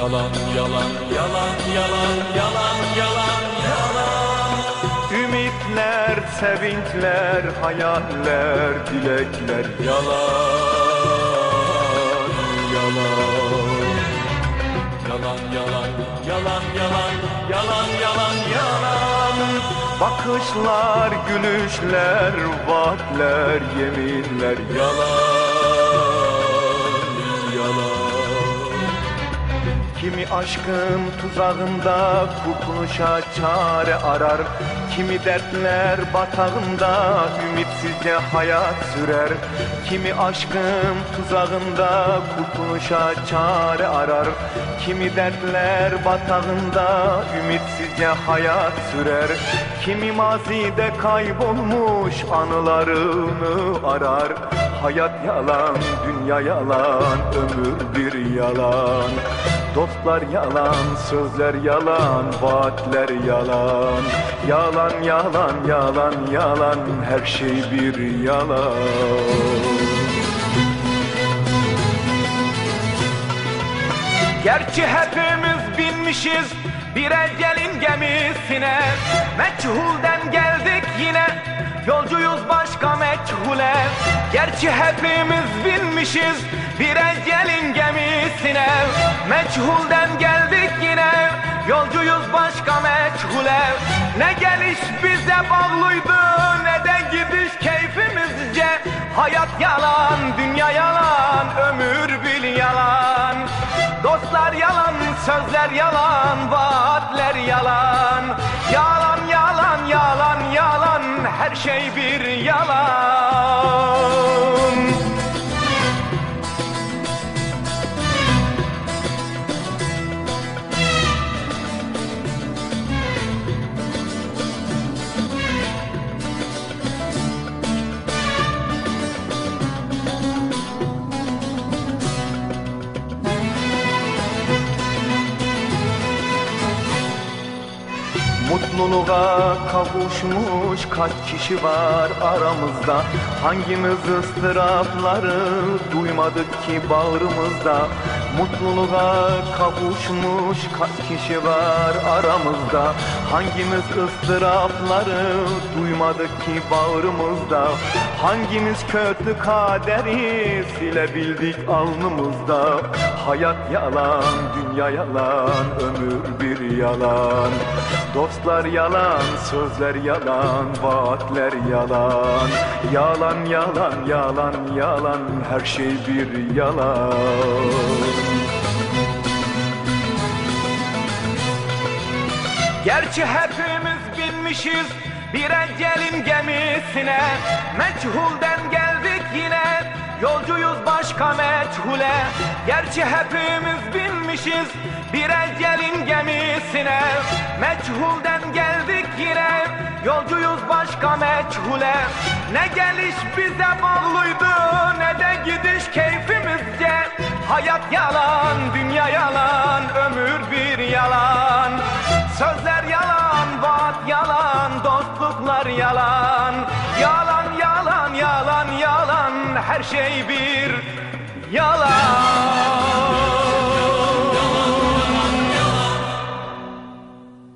Yalan yalan yalan yalan yalan yalan yalan. Ümitler, sevinçler, hayaller, dilekler. Yalan yalan. Yalan yalan yalan yalan yalan yalan yalan. Bakışlar, gülüşler, vaatler, yeminler. Yalan yalan Kimi aşkın tuzağında kurtuluşa çare arar Kimi dertler batağında ümitsizce hayat sürer. Kimi aşkın tuzağında kurtuluşa çare arar Kimi dertler batağında ümitsizce hayat sürer. Kimi mazide kaybolmuş anılarını arar Hayat yalan, dünya yalan, ömür bir yalan. Dostlar yalan, sözler yalan, vaatler yalan. Yalan, yalan, yalan, yalan, her şey bir yalan. Gerçi hepimiz binmişiz bir ecelin gemisine. Meçhulden geldik yine Yolcuyuz başka meçhule Gerçi hepimiz binmişiz bir ecelin gemisine. Meçhulden geldik yine Yolcuyuz başka meçhule. Ne geliş bize bağlıydı ne de gidiş keyfimizce. Hayat yalan, dünya yalan, ömür bil yalan. Dostlar yalan, sözler yalan, vaatler yalan Mutluluğa kavuşmuş kaç kişi var aramızda? Hangimiz ıstırapları duymadık ki bağrımızda Mutluluğa kavuşmuş kaç kişi var aramızda? Hangimiz ıstırapları duymadık ki bağrımızda? Hangimiz kötü kaderi silebildik alnımızda? Hayat yalan, dünya yalan, ömür bir yalan. Dostlar yalan, sözler yalan, vaatler yalan. Yalan, yalan, yalan, yalan, her şey bir yalan Gerçi hepimiz binmişiz bir ecelin gemisine. Meçhulden geldik yine Yolcuyuz başka meçhule. Gerçi hepimiz binmişiz bir ecelin gemisine. Meçhulden geldik yine Yolcuyuz başka meçhule. Ne geliş bize bağlıydı ne de gidiş keyfimizce. Hayat yalan, dünya yalan, ömür bir yalan. Sözler yalan Yalan, yalan, yalan, yalan, her şey bir yalan